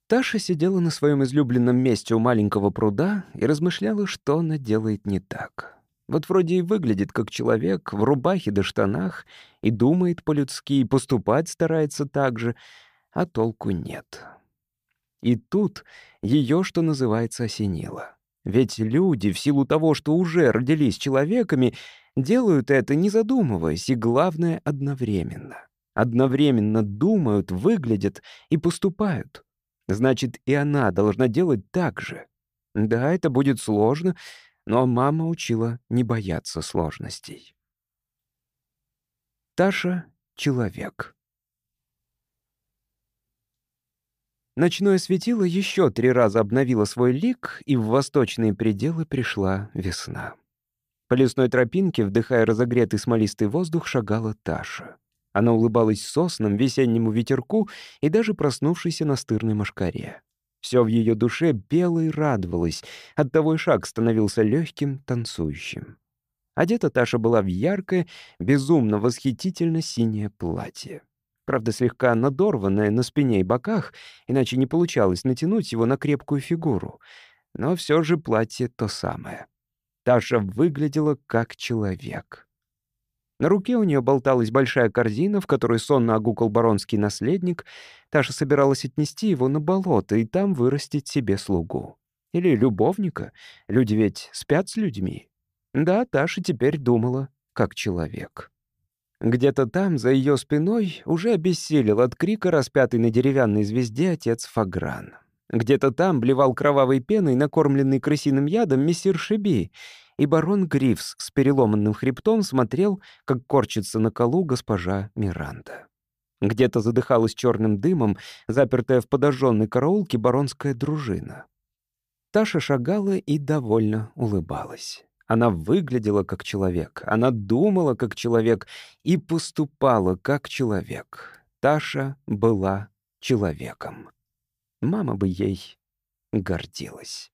Таша сидела на своем излюбленном месте у маленького пруда и размышляла, что она делает не так. Вот вроде и выглядит как человек, в рубахе да штанах, и думает по-людски, и поступать старается так же, а толку нет. И тут ее, что называется, осенило. Ведь люди, в силу того, что уже родились человеками, делают это, не задумываясь, и, главное, одновременно. Одновременно думают, выглядят и поступают. Значит, и она должна делать так же. Да, это будет сложно, но мама учила не бояться сложностей. Таша — человек. Ночное светило еще три раза обновило свой лик, и в восточные пределы пришла весна. По лесной тропинке, вдыхая разогретый смолистый воздух, шагала Таша. Она улыбалась соснам, весеннему ветерку и даже проснувшейся настырной мошкаре. Все в ее душе пело и радовалось, оттого и шаг становился легким, танцующим. Одета Таша была в яркое, безумно восхитительно синее платье. Правда, слегка надорванное на спине и боках, иначе не получалось натянуть его на крепкую фигуру. Но все же платье то самое. Таша выглядела как человек. На руке у нее болталась большая корзина, в которой сонно огукал баронский наследник. Таша собиралась отнести его на болото и там вырастить себе слугу. Или любовника. Люди ведь спят с людьми. Да, Таша теперь думала как человек. Где-то там, за ее спиной, уже обессилел от крика распятый на деревянной звезде отец Фагран. Где-то там блевал кровавой пеной, накормленный крысиным ядом мессир Шиби, и барон Грифс с переломанным хребтом смотрел, как корчится на колу госпожа Миранда. Где-то задыхалась черным дымом, запертая в подожженной караулке баронская дружина. Таша шагала и довольно улыбалась. Она выглядела как человек, она думала как человек и поступала как человек. Таша была человеком. Мама бы ей гордилась.